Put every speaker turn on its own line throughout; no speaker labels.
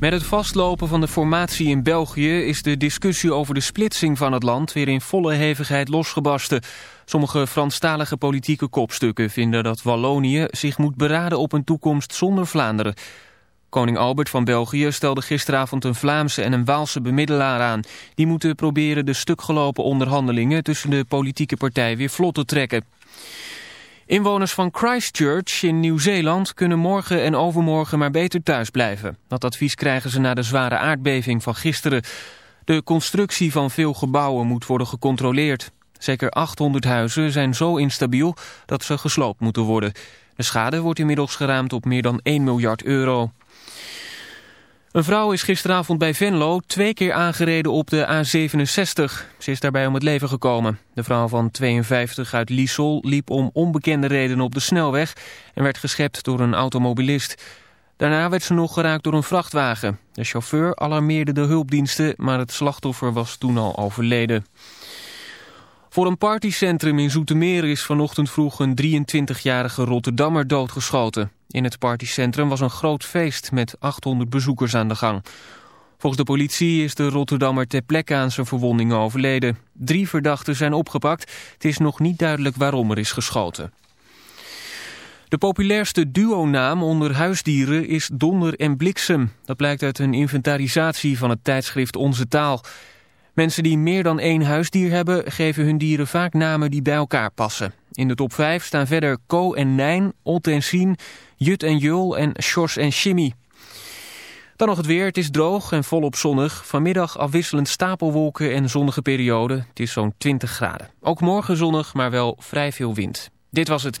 Met het vastlopen van de formatie in België is de discussie over de splitsing van het land weer in volle hevigheid losgebarsten. Sommige Franstalige politieke kopstukken vinden dat Wallonië zich moet beraden op een toekomst zonder Vlaanderen. Koning Albert van België stelde gisteravond een Vlaamse en een Waalse bemiddelaar aan. Die moeten proberen de stukgelopen onderhandelingen tussen de politieke partijen weer vlot te trekken. Inwoners van Christchurch in Nieuw-Zeeland kunnen morgen en overmorgen maar beter thuis blijven. Dat advies krijgen ze na de zware aardbeving van gisteren. De constructie van veel gebouwen moet worden gecontroleerd. Zeker 800 huizen zijn zo instabiel dat ze gesloopt moeten worden. De schade wordt inmiddels geraamd op meer dan 1 miljard euro. Een vrouw is gisteravond bij Venlo twee keer aangereden op de A67. Ze is daarbij om het leven gekomen. De vrouw van 52 uit Liesel liep om onbekende redenen op de snelweg... en werd geschept door een automobilist. Daarna werd ze nog geraakt door een vrachtwagen. De chauffeur alarmeerde de hulpdiensten, maar het slachtoffer was toen al overleden. Voor een partycentrum in Zoetermeer is vanochtend vroeg een 23-jarige Rotterdammer doodgeschoten. In het partycentrum was een groot feest met 800 bezoekers aan de gang. Volgens de politie is de Rotterdammer ter plekke aan zijn verwondingen overleden. Drie verdachten zijn opgepakt. Het is nog niet duidelijk waarom er is geschoten. De populairste duonaam onder huisdieren is Donder en Bliksem. Dat blijkt uit een inventarisatie van het tijdschrift Onze Taal. Mensen die meer dan één huisdier hebben, geven hun dieren vaak namen die bij elkaar passen. In de top 5 staan verder Ko en Nijn, Ot en Sien, Jut en Jul en Sjors en Shimmy. Dan nog het weer. Het is droog en volop zonnig. Vanmiddag afwisselend stapelwolken en zonnige periode. Het is zo'n 20 graden. Ook morgen zonnig, maar wel vrij veel wind. Dit was het.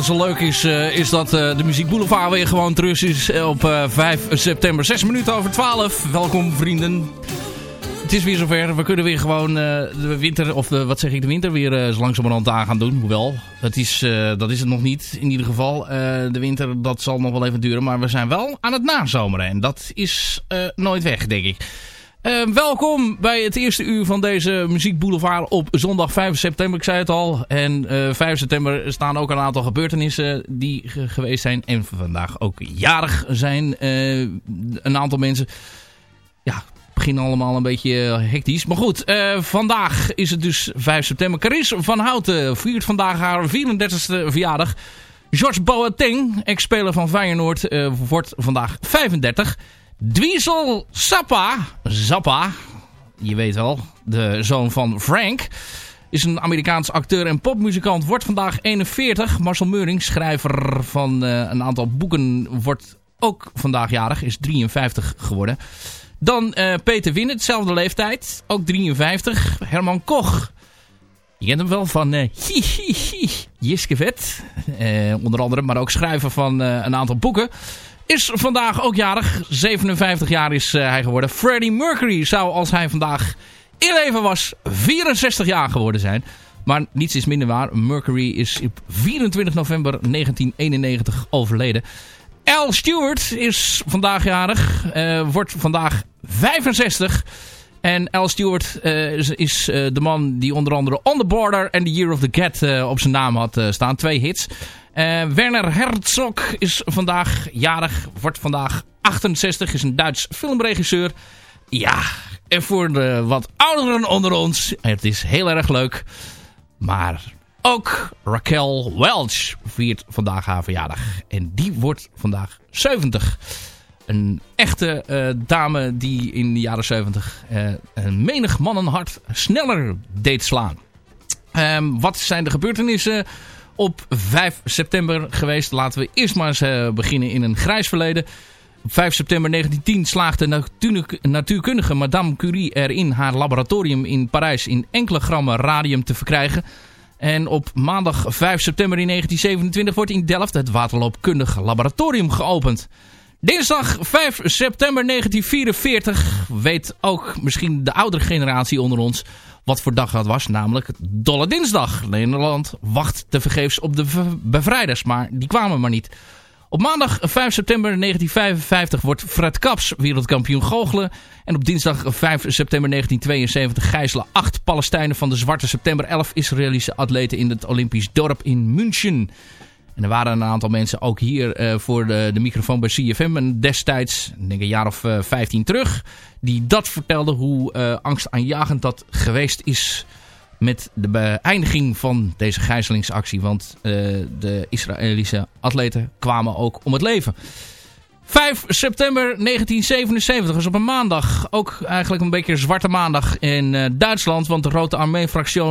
Alles zo leuk is, uh, is dat uh, de Muziek Boulevard weer gewoon terug is op uh, 5 september. 6 minuten over 12. Welkom vrienden. Het is weer zover. We kunnen weer gewoon de winter, of de, wat zeg ik, de winter weer zo langzamerhand aan gaan doen. Hoewel, dat is, dat is het nog niet in ieder geval. de winter, dat zal nog wel even duren. Maar we zijn wel aan het nazomeren. En dat is nooit weg, denk ik. Uh, welkom bij het eerste uur van deze Muziek Boulevard op zondag 5 september. Ik zei het al. En uh, eh, 5 september staan ook een aantal gebeurtenissen die geweest zijn. En vandaag ook jarig zijn. Uh, een aantal mensen. Ja, beginnen allemaal een beetje hectisch. Maar goed, vandaag is het dus 5 september. Caris van Houten viert vandaag haar 34e verjaardag. George Boateng, ex-speler van Feyenoord, wordt vandaag 35. Dweezil Zappa, Zappa, je weet wel, de zoon van Frank, is een Amerikaans acteur en popmuzikant, wordt vandaag 41. Marcel Meuring, schrijver van uh, een aantal boeken, wordt ook vandaag jarig, is 53 geworden. Dan uh, Peter Winnen, dezelfde leeftijd, ook 53. Herman Koch, je kent hem wel van uh, hi, hi, Jiske Vet, onder andere, maar ook schrijver van een aantal boeken is vandaag ook jarig. 57 jaar is uh, hij geworden. Freddie Mercury zou als hij vandaag in leven was 64 jaar geworden zijn. Maar niets is minder waar. Mercury is op 24 november 1991 overleden. Al Stewart is vandaag jarig. Uh, wordt vandaag 65. En Al Stewart uh, is, de man die onder andere On the Border en The Year of the Cat op zijn naam had staan. Twee hits. Uh, Werner Herzog is vandaag jarig, wordt vandaag 68, is een Duits filmregisseur. Ja, en voor de wat ouderen onder ons, het is heel erg leuk. Maar ook Raquel Welch viert vandaag haar verjaardag. En die wordt vandaag 70. Een echte uh, dame die in de jaren 70 uh, een menig mannenhart sneller deed slaan. Um, wat zijn de gebeurtenissen op 5 september geweest. Laten we eerst maar eens uh, beginnen in een grijs verleden. Op 5 september 1910 slaagde natuurkundige Madame Curie erin haar laboratorium in Parijs in enkele grammen radium te verkrijgen. En op maandag 5 september in 1927 wordt in Delft het waterloopkundig laboratorium geopend. Dinsdag 5 september 1944 weet ook misschien de oudere generatie onder ons wat voor dag dat was, namelijk Dolle Dinsdag. Nederland wacht tevergeefs op de bevrijders, maar die kwamen maar niet. Op maandag 5 september 1955 wordt Fred Kaps wereldkampioen goochelen. En op dinsdag 5 september 1972 gijzelen acht Palestijnen van de Zwarte September 11 Israëlische atleten in het Olympisch dorp in München. En er waren een aantal mensen ook hier uh, voor de, de, microfoon bij CFM. En destijds, denk een jaar of uh, 15 terug. Die dat vertelden hoe uh, angstaanjagend dat geweest is met de beëindiging van deze gijzelingsactie. Want uh, de Israëlische atleten kwamen ook om het leven. 5 september 1977, dus op een maandag. Ook eigenlijk een beetje zwarte maandag in uh, Duitsland. Want de Rode Armee-fractie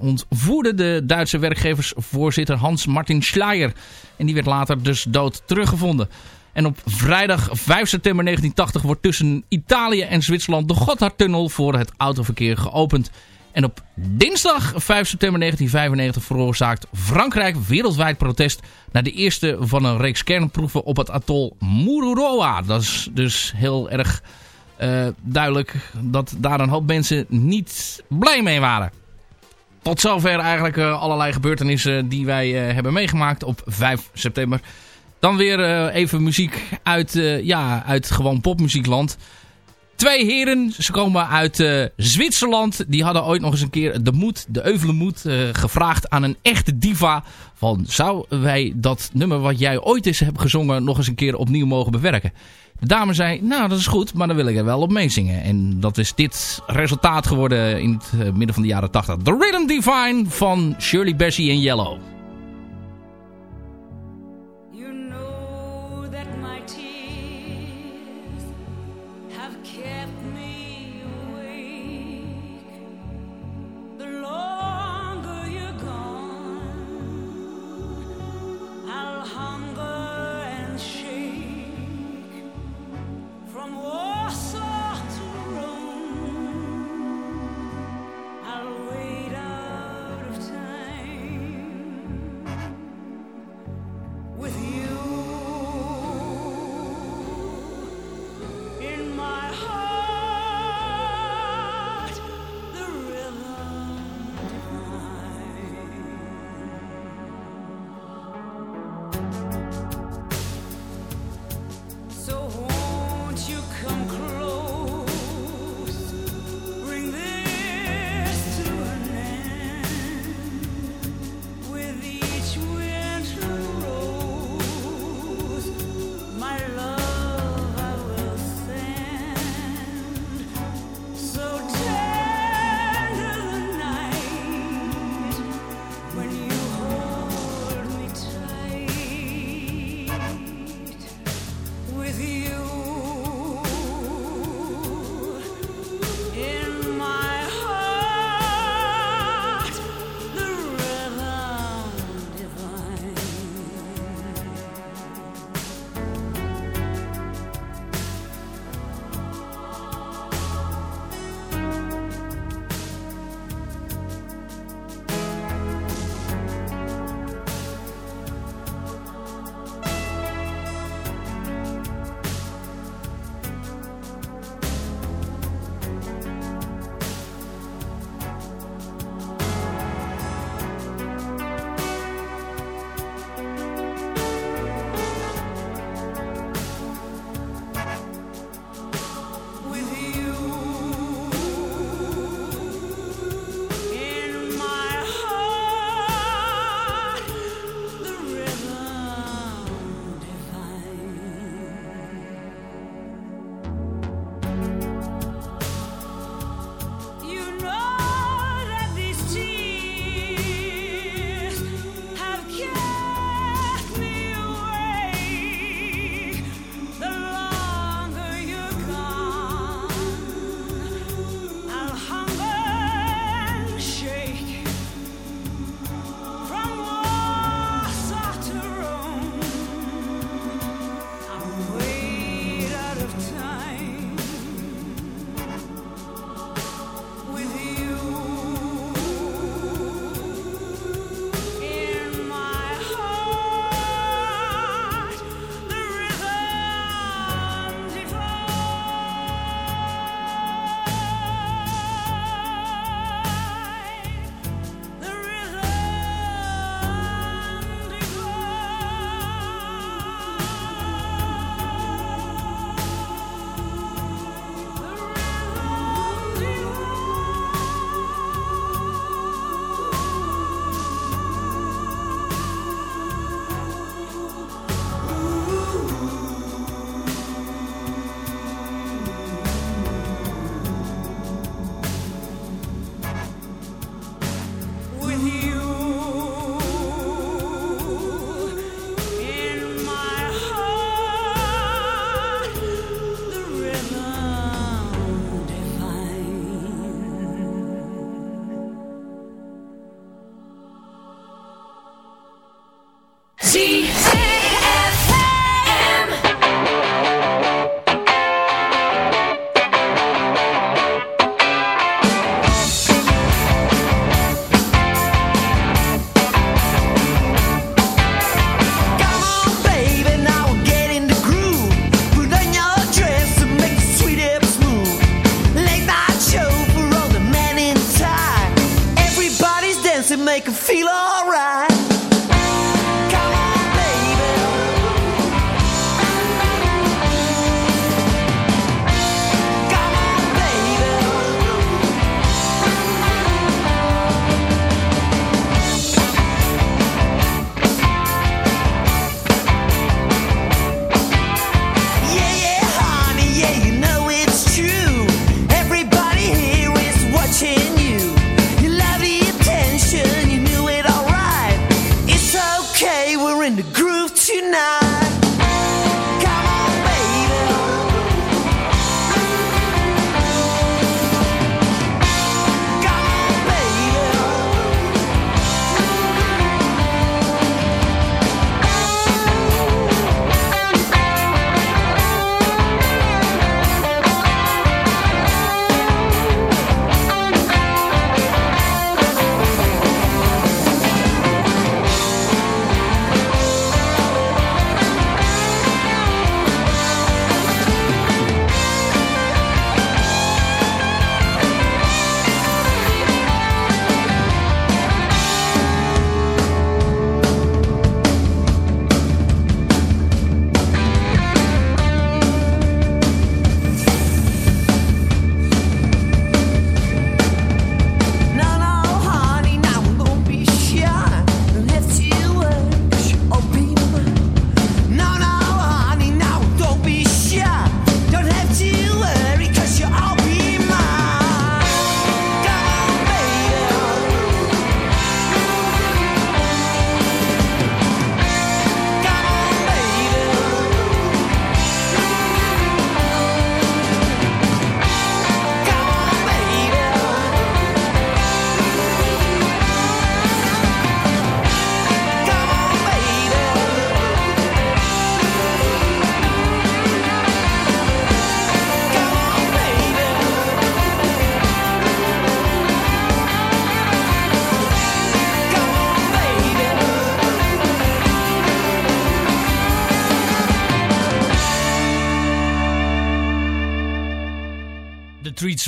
ontvoerde de Duitse werkgeversvoorzitter Hans-Martin Schleier. En die werd later dus dood teruggevonden. En op vrijdag 5 september 1980 wordt tussen Italië en Zwitserland de Gotthardtunnel voor het autoverkeer geopend. En op dinsdag 5 september 1995 veroorzaakt Frankrijk wereldwijd protest... naar de eerste van een reeks kernproeven op het atol Mururoa. Dat is dus heel erg uh, duidelijk dat daar een hoop mensen niet blij mee waren. Tot zover eigenlijk uh, allerlei gebeurtenissen die wij uh, hebben meegemaakt op 5 september. Dan weer even muziek uit, ja, uit gewoon popmuziekland... Twee heren, ze komen uit uh, Zwitserland. Die hadden ooit nog eens een keer de moed, de euvele moed, uh, gevraagd aan een echte diva. Van, zou wij dat nummer wat jij ooit eens hebt gezongen nog eens een keer opnieuw mogen bewerken? De dame zei, nou dat is goed, maar dan wil ik er wel op meezingen. En dat is dit resultaat geworden in het uh, midden van de jaren 80. The Rhythm Divine van Shirley Bassey en Yellow.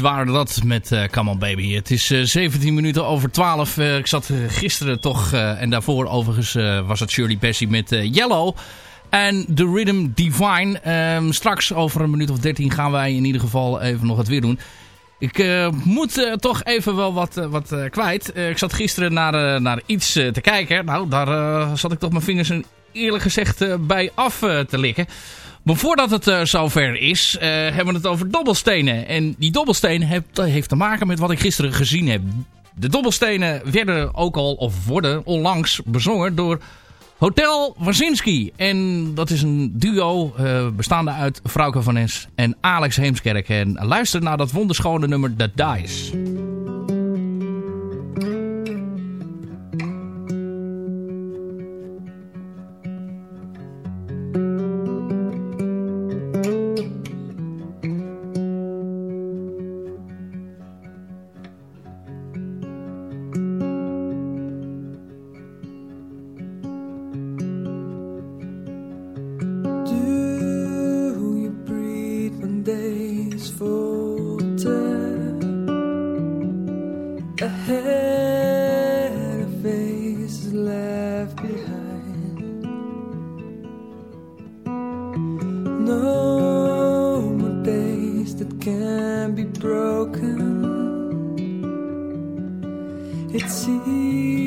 Waren dat met eh Come On Baby. Het is eh, 17 minuten over 12. Eh, ik zat eh, gisteren toch, eh, en daarvoor overigens eh, was het Shirley Bassey met eh, Yellow. En The Rhythm Divine. Ehm, straks over een minuut of 13 gaan wij in ieder geval even nog het weer doen. Ik eh, moet eh, toch even wel wat, eh, wat eh, kwijt. Eh, ik zat gisteren naar, eh, naar iets eh, te kijken. Nou, daar eh, zat ik toch mijn vingers eerlijk gezegd eh, bij af eh, te likken. Maar voordat het eh, zover is, eh, hebben we het over dobbelstenen. En die dobbelstenen heeft, heeft te maken met wat ik gisteren gezien heb. De dobbelstenen werden ook al, of worden onlangs bezongen door Hotel Wazinski. En dat is een duo eh, bestaande uit Frauke van Es en Alex Heemskerk. En luister naar dat wonderschone nummer The Dice.
No more days that can be broken. It's easier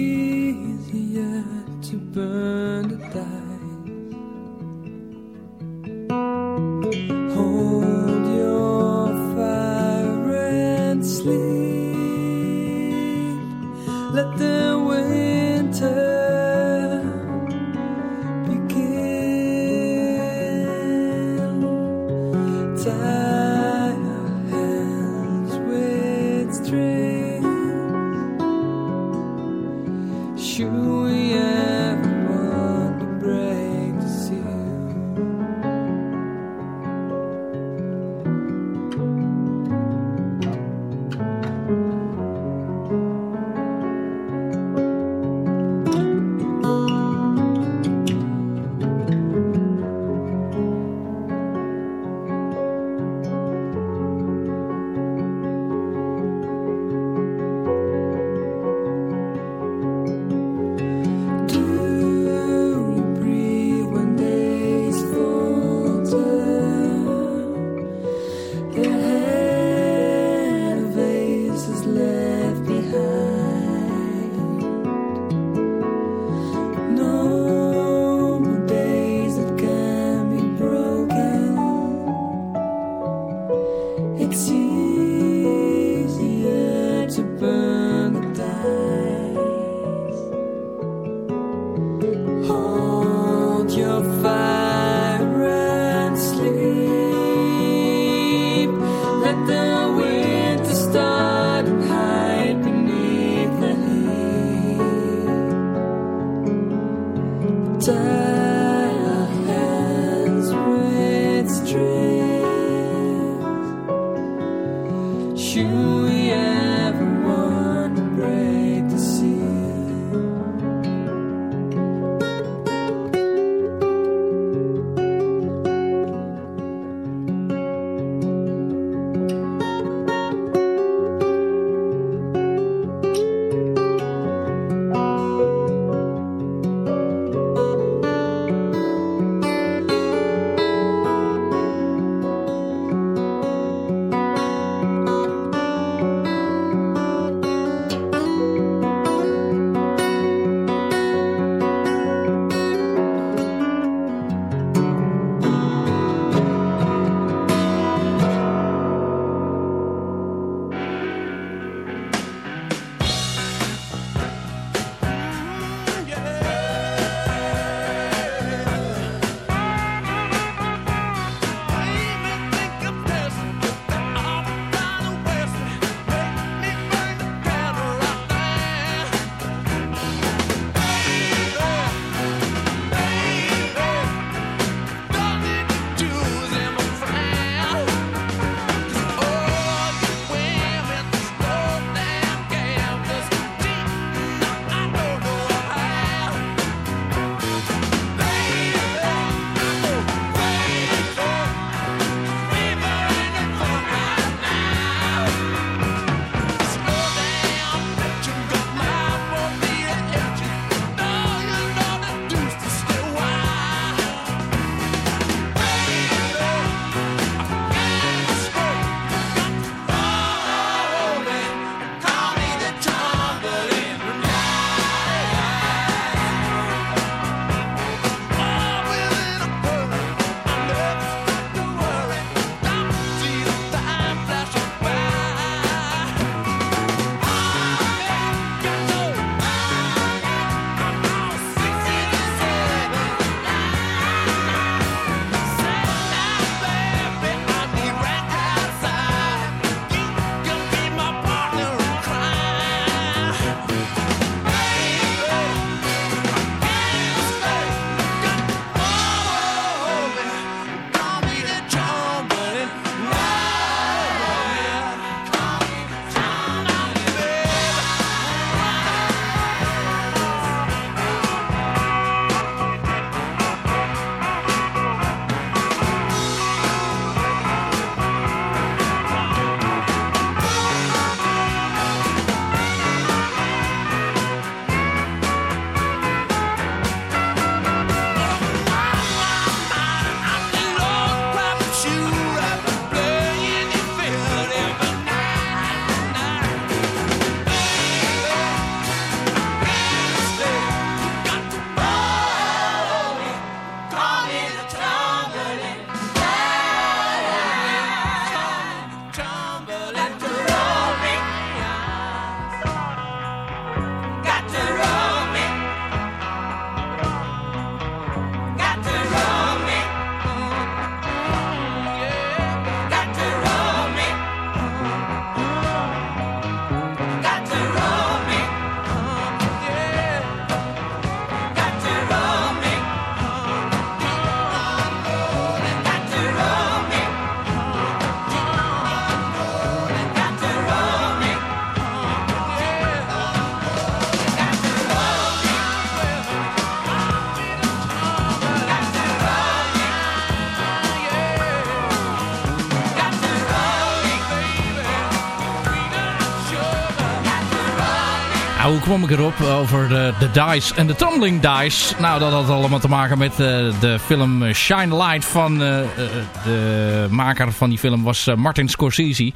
hoe kwam ik erop over de, de Dice en de Tumbling Dice? Nou, dat had allemaal te maken met eh, de film Shine Light van eh, eh, de maker van die film was eh, Martin Scorsese.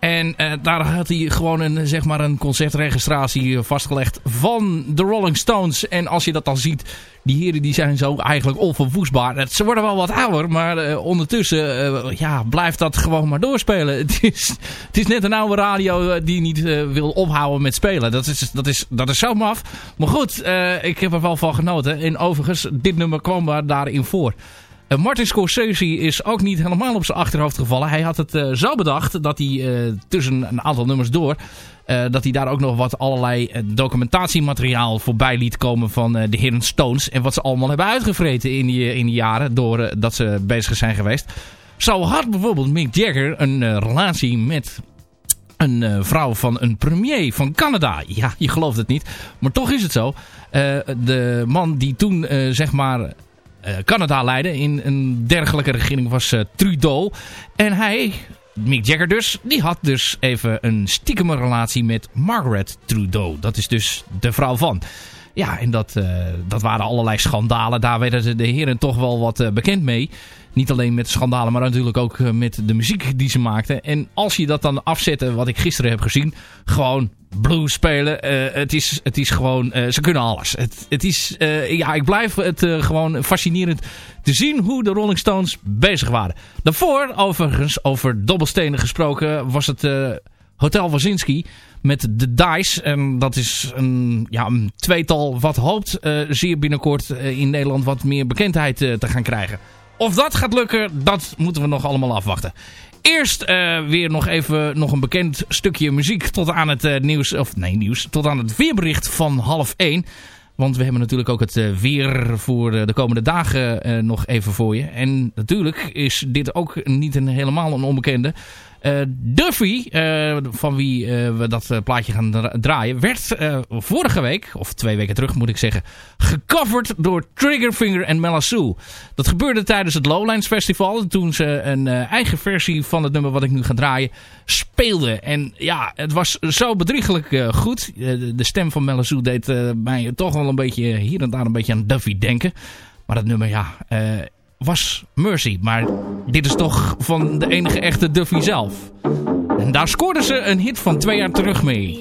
En eh, daar had hij gewoon een, zeg maar een concertregistratie eh, vastgelegd van de Rolling Stones. En als je dat dan ziet, die heren die zijn zo eigenlijk onverwoestbaar. Ze worden wel wat ouder, maar eh, ondertussen eh, ja, blijft dat gewoon maar doorspelen. Het is, het is net een oude radio die niet wil ophouden met spelen. Dat is, dat is, dat is zo maf. Maar goed, ik heb er wel van genoten. En overigens, dit nummer kwam daar- daarin voor. Eh, Martin Scorsese is ook niet helemaal op zijn achterhoofd gevallen. Hij had het eh, zo bedacht dat hij eh, tussen een aantal nummers door... dat hij daar ook nog wat allerlei documentatiemateriaal voorbij liet komen van de heren Stones. En wat ze allemaal hebben uitgevreten in die, in die jaren door dat ze bezig zijn geweest. Zo had bijvoorbeeld Mick Jagger een relatie met een vrouw van een premier van Canada. Ja, je gelooft het niet. Maar toch is het zo. De man die toen, zeg maar, Canada leidde in een dergelijke regering was eh, Trudeau. En hij, Mick Jagger dus, die had dus even een stiekeme relatie met Margaret Trudeau. Dat is dus de vrouw van. Ja, en dat, eh, dat waren allerlei schandalen. Daar werden de- heren toch wel wat eh, bekend mee. Niet alleen met schandalen, maar natuurlijk ook eh, met de muziek die ze maakten. En als je dat dan afzette, wat ik gisteren heb gezien, gewoon blues spelen. het, is, het is gewoon, ze kunnen alles. Het, het is, ja, ik blijf het gewoon fascinerend te zien hoe de Rolling Stones bezig waren. Daarvoor, overigens, over dobbelstenen gesproken, was het Hotel Wazinski met de Dice. En dat is een, ja, een tweetal wat hoopt eh, zeer binnenkort eh, in Nederland wat meer bekendheid eh, te gaan krijgen. Of dat gaat lukken, dat moeten we nog allemaal afwachten. Eerst weer nog even nog een bekend stukje muziek tot aan het nieuws, of nee nieuws, tot aan het weerbericht van half 1. Want we hebben natuurlijk ook het weer voor de komende dagen nog even voor je. En natuurlijk is dit ook niet een, helemaal een onbekende. Eh, Duffy, eh, van wie eh, we dat plaatje gaan dra- draaien, werd vorige week, of twee weken terug moet ik zeggen, gecoverd door Triggerfinger en Mella Sue. Dat gebeurde tijdens het Lowlands Festival, toen ze een eigen versie van het nummer wat ik nu ga draaien speelden. En ja, het was zo bedriegelijk goed. De, stem van Mella Sue deed mij toch wel een beetje hier en daar een beetje aan Duffy denken. Maar dat nummer, ja, was Mercy. Maar dit is toch van de enige echte Duffy zelf. En daar scoorden ze een hit van twee jaar terug mee.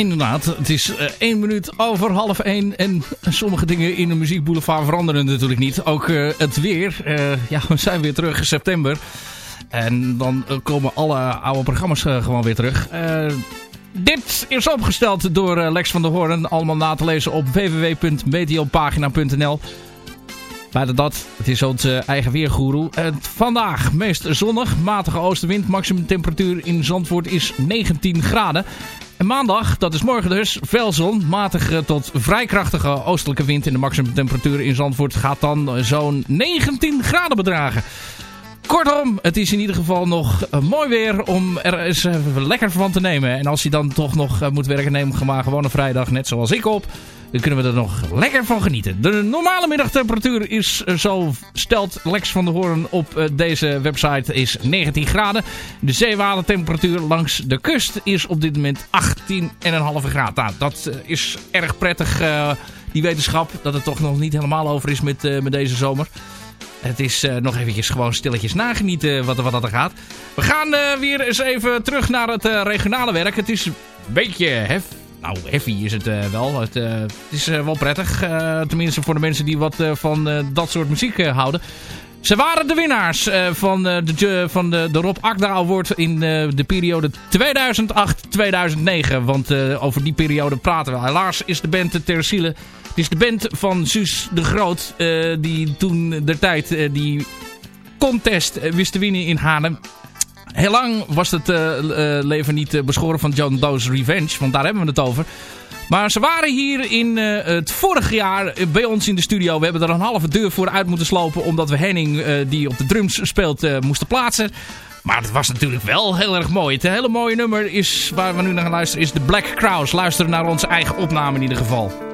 Inderdaad, het is eh, één minuut over half één. En sommige dingen in de muziekboulevard veranderen natuurlijk niet. Ook eh, het weer. Eh, ja, we zijn weer terug in september. En dan komen alle oude programma's gewoon weer terug. Dit is opgesteld door Lex van der Hoorn. Allemaal na te lezen op www.meteopagina.nl. Buiten dat, het is onze eigen weergoeroe. Vandaag meest zonnig, matige oostenwind. Maximum temperatuur in Zandvoort is 19 graden. En maandag, dat is morgen dus, veel zon. Matige tot vrij krachtige oostelijke wind. En de maximum temperatuur in Zandvoort gaat dan eh, zo'n 19 graden bedragen. Kortom, het is in ieder geval nog eh, mooi weer om er eens even lekker van te nemen. En als je dan toch nog eh, moet werken, neem maar gewoon een vrijdag, net zoals ik op. Dan kunnen we er nog lekker van genieten. De normale middagtemperatuur is, eh, zo stelt Lex van der Hoorn op eh, deze website, is 19 graden. De zeewatertemperatuur langs de kust is op dit moment 18,5 graden. Nou, dat eh, is erg prettig, die wetenschap, dat het toch nog niet helemaal over is met, met deze zomer. Het is nog eventjes gewoon stilletjes nagenieten wat, wat dat er gaat. We gaan weer eens even terug naar het regionale werk. Het is een beetje hef. Nou, heavy is het eh, wel. Het, eh, het is eh, wel prettig. tenminste voor de mensen die wat van dat soort muziek houden. Ze waren de winnaars van, de, van de, de Rob Akda Award in de periode 2008-2009. Want over die periode praten we. Helaas is de band ter ziele. Het is de band van Suus de Groot. die toen de tijd die contest wist te winnen in Haarlem. Heel lang was het eh, eh, leven niet eh, beschoren van John Doe's Revenge. Want daar hebben we het over. Maar ze waren hier in het vorige jaar bij ons in de studio. We hebben er een halve deur voor uit moeten slopen. Omdat we Henning, die op de drums speelt, moesten plaatsen. Maar het was natuurlijk wel heel erg mooi. Het hele mooie nummer is, waar we nu naar gaan luisteren is The Black Crowes. Luisteren naar onze eigen opname in ieder geval.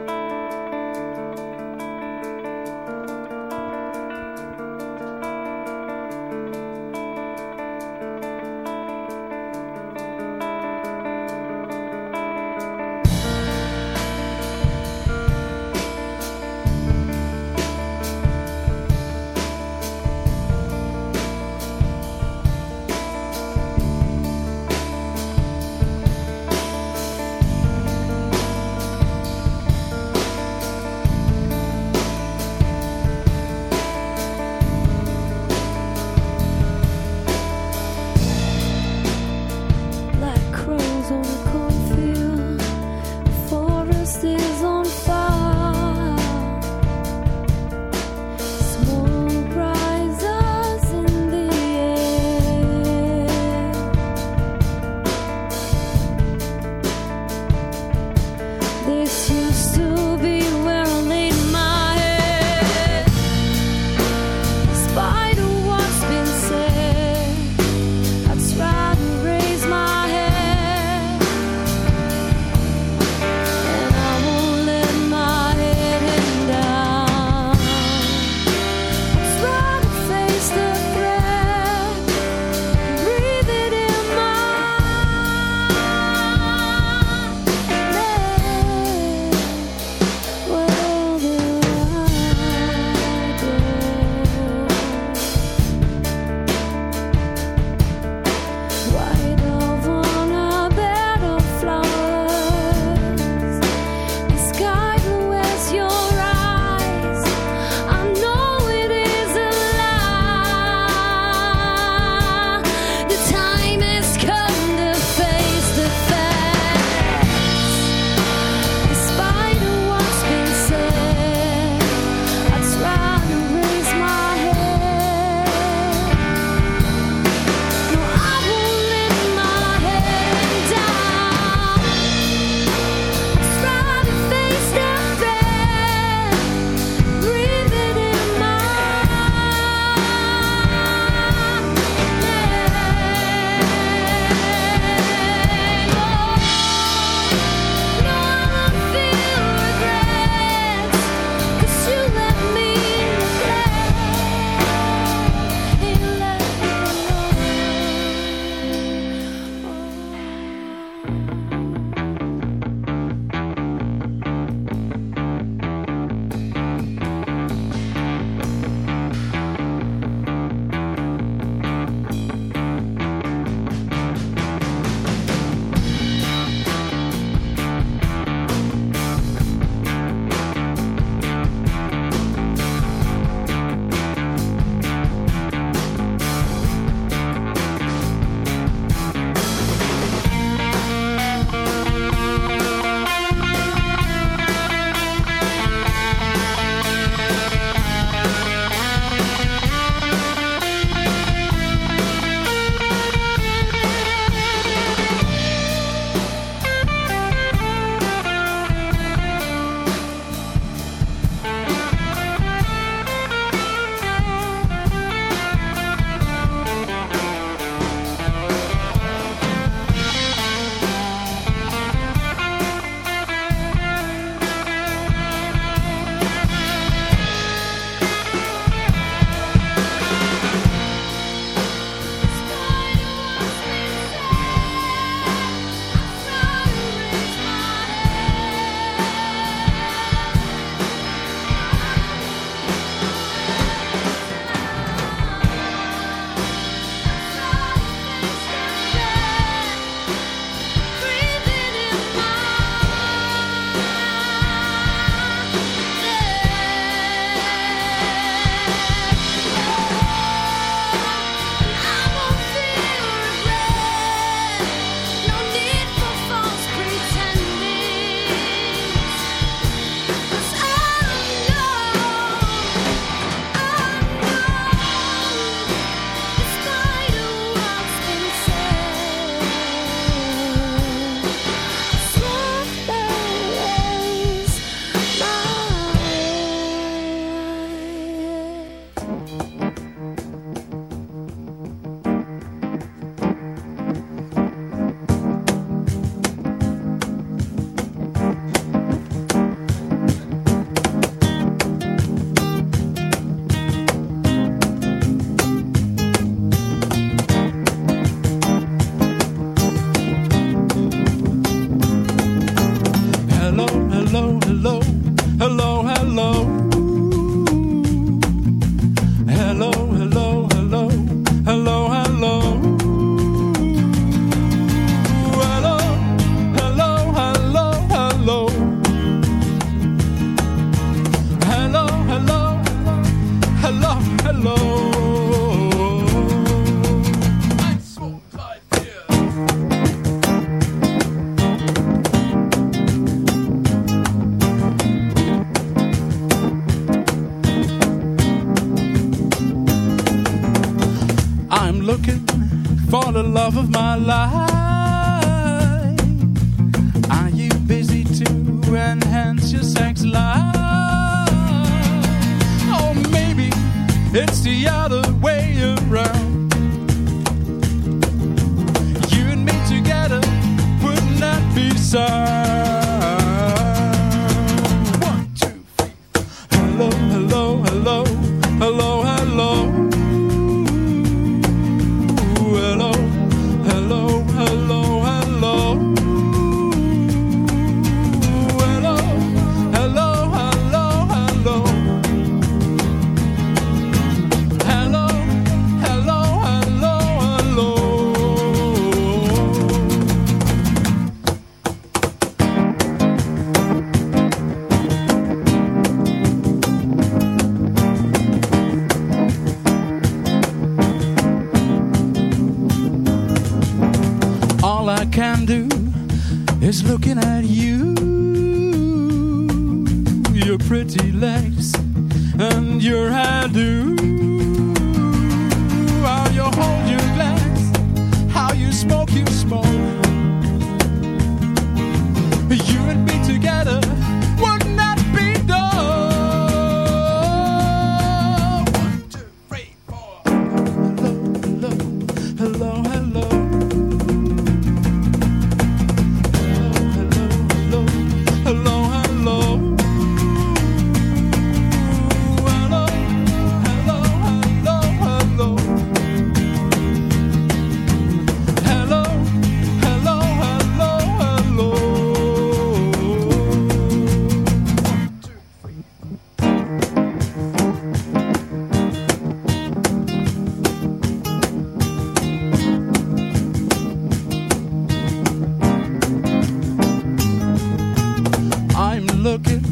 looking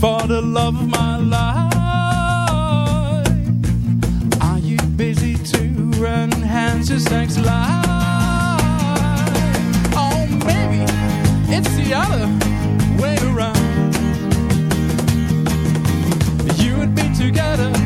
for the love of my life. Are you busy to enhance your sex life? Oh, maybe it's the other way around. You and me together.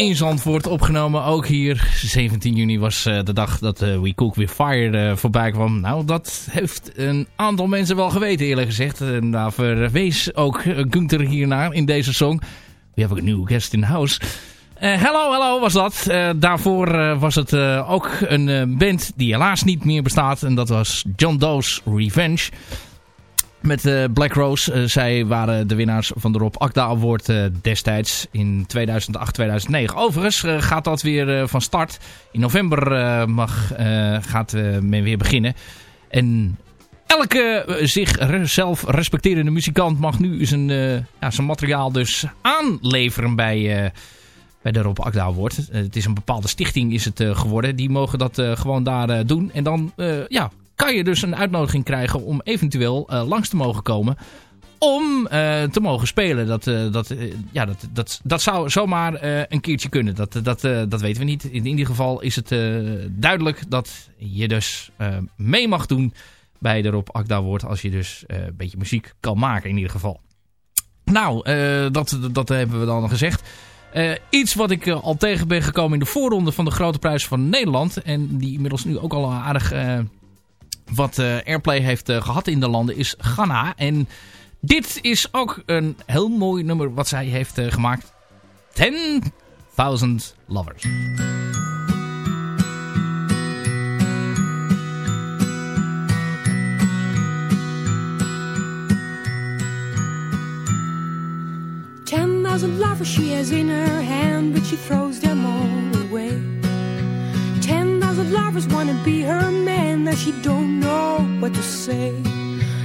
In Zandvoort opgenomen. Ook hier, 17 juni was eh, de dag dat eh, We Cook With Fire eh, voorbij kwam. Nou, dat heeft een aantal mensen wel geweten eerlijk gezegd. En daar verwees ook Gunther hiernaar in deze song. We have a new guest in house. Hello, hello was dat. Daarvoor was het ook een band die helaas niet meer bestaat. En dat was John Doe's Revenge. Met eh, Black Rose. Eh, zij waren de winnaars van de Rob Akda Award eh, destijds in 2008-2009. Overigens gaat dat weer van start. In november mag, gaat men weer beginnen. En elke eh, zich re- zelf respecterende muzikant mag nu zijn, ja, zijn materiaal dus aanleveren bij... bij de Rob Akda Award. Het is een bepaalde stichting is het geworden. Die mogen dat gewoon daar doen. En dan ja, kan je dus een uitnodiging krijgen om eventueel eh, langs te mogen komen. Om eh, te mogen spelen. Dat, eh, dat, ja, dat, dat, dat zou zomaar een keertje kunnen. Dat, dat, dat weten we niet. In ieder geval is het duidelijk dat je dus mee mag doen bij de Rob Akda Award. Als je dus een beetje muziek kan maken in ieder geval. Nou, dat, dat hebben we dan gezegd. Iets wat ik al tegen ben gekomen in de voorronde van de Grote Prijs van Nederland. En die inmiddels nu ook al aardig wat eh, airplay heeft eh, gehad in de landen is Ghana. En dit is ook een heel mooi nummer wat zij heeft eh, gemaakt. 10.000 Lovers.
Ten thousand lovers she has in her hand, but she throws them lovers wanna be her man, now she don't know what to say.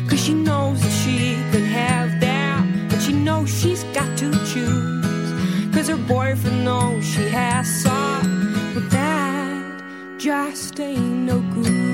Cause she knows that she can have that but she knows she's got to choose. Cause her boyfriend knows she has some, but that just ain't no good.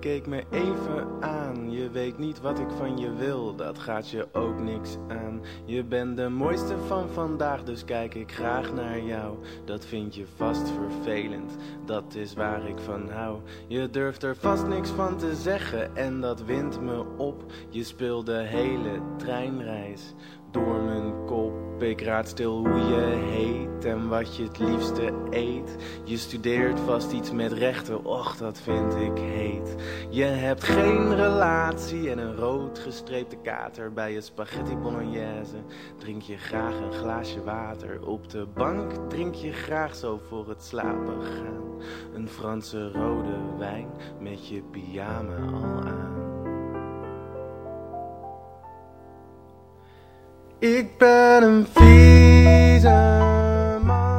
Keek me even aan. Je weet niet wat ik van je wil, dat gaat je ook niks aan. Je bent de mooiste van vandaag, dus kijk ik graag naar jou. Dat vind je vast vervelend, dat is waar ik van hou. Je durft er vast niks van te zeggen en dat wint me op. Je speelt de hele treinreis door mijn kop. Ik raad stil hoe je heet en wat je het liefste eet. Je studeert vast iets met rechten, och dat vind ik heet. Je hebt geen relatie en een rood gestreepte kater. Bij je spaghetti bolognese drink je graag een glaasje water. Op de bank drink je graag zo voor het slapen gaan. Een Franse rode wijn met je pyjama al aan. Ik ben een vieze man,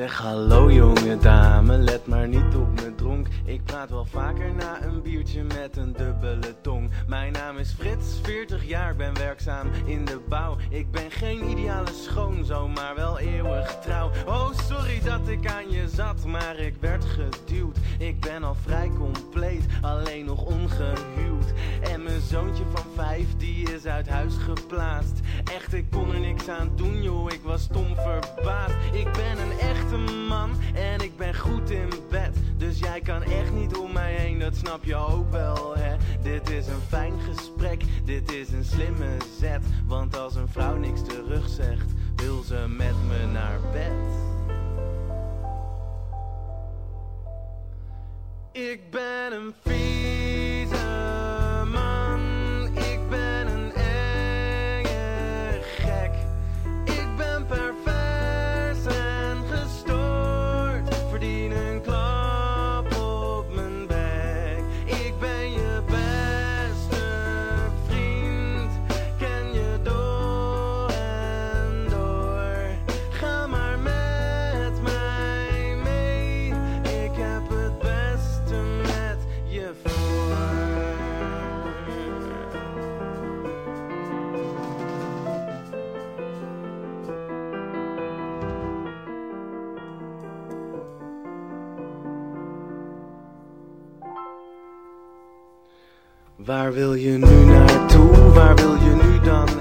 Zeg hallo jonge dame, let maar niet op me dronk. Ik praat wel vaker na een biertje met een dubbele tong. Mijn naam is Frits, 40 jaar, ben werkzaam in de bouw. Ik ben geen ideale schoonzoon, maar wel eeuwig trouw. Oh, sorry dat ik aan je zat, maar ik werd geduwd. Ik ben al vrij compleet, alleen nog ongehuwd. Zoontje van vijf, die is uit huis geplaatst. Echt, ik kon er niks aan doen, joh, ik was stom verbaasd. Ik ben een echte man en ik ben goed in bed. Dus jij kan echt niet om mij heen, dat snap je ook wel, hè. Dit is een fijn gesprek, dit is een slimme zet. Want als een vrouw niks terug zegt, wil ze met me naar bed. Ik ben een vieze Waar wil je nu naartoe? Waar wil je nu dan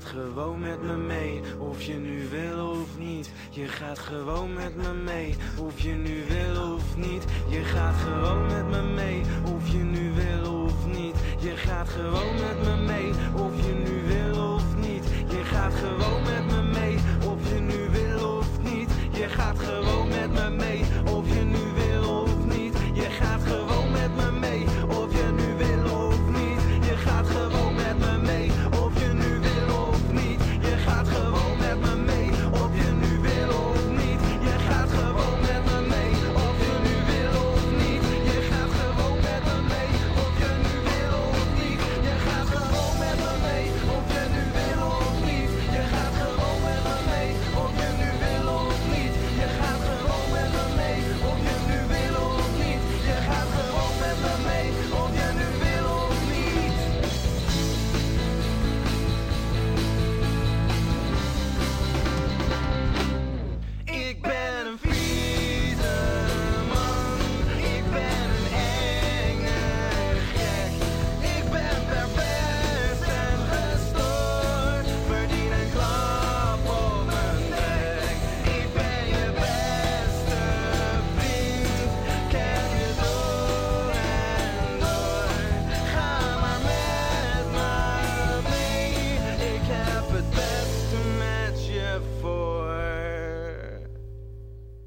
gaat gewoon met me mee, of je nu wil of niet. Je gaat gewoon met me mee, of je nu wil of niet. Je gaat gewoon met me mee, of je nu wil of niet. Je gaat gewoon met me mee, of je nu wil of niet. Je gaat gewoon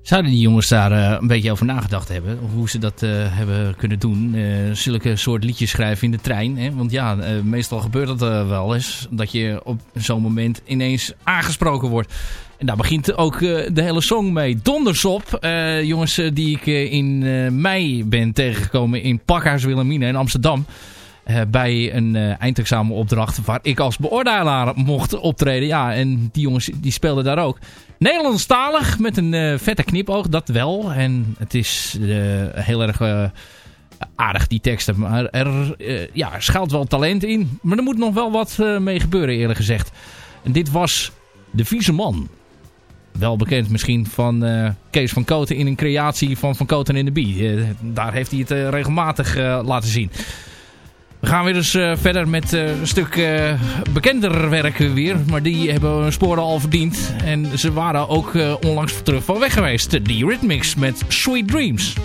Zouden die jongens daar eh, een beetje over nagedacht hebben? Of hoe ze dat eh, hebben kunnen doen? Eh, zulke soort liedjes schrijven in de trein. Hè? Want ja, meestal gebeurt dat wel eens. Dat je op zo'n moment ineens aangesproken wordt. En daar begint ook de hele song mee. Dondersop. jongens die ik in mei ben tegengekomen in Pakhuis Wilhelmina in Amsterdam. Bij een eindexamenopdracht waar ik als beoordelaar mocht optreden. Ja, en die jongens die speelden daar ook. Nederlandstalig met een eh, vette knipoog, dat wel. En het is eh, heel erg eh, aardig, die teksten. Maar er ja, schuilt wel talent in. Maar er moet nog wel wat mee gebeuren, eerlijk gezegd. En dit was De Vieze Man. Wel bekend misschien van Kees van Koten in een creatie van Van Koten in de Bie. Daar heeft hij het regelmatig laten zien. We gaan weer eh, verder met eh, een stuk eh, bekender werk weer. Maar die hebben hun sporen al verdiend. En ze waren ook onlangs terug van weg geweest. De Rhythmics met Sweet Dreams.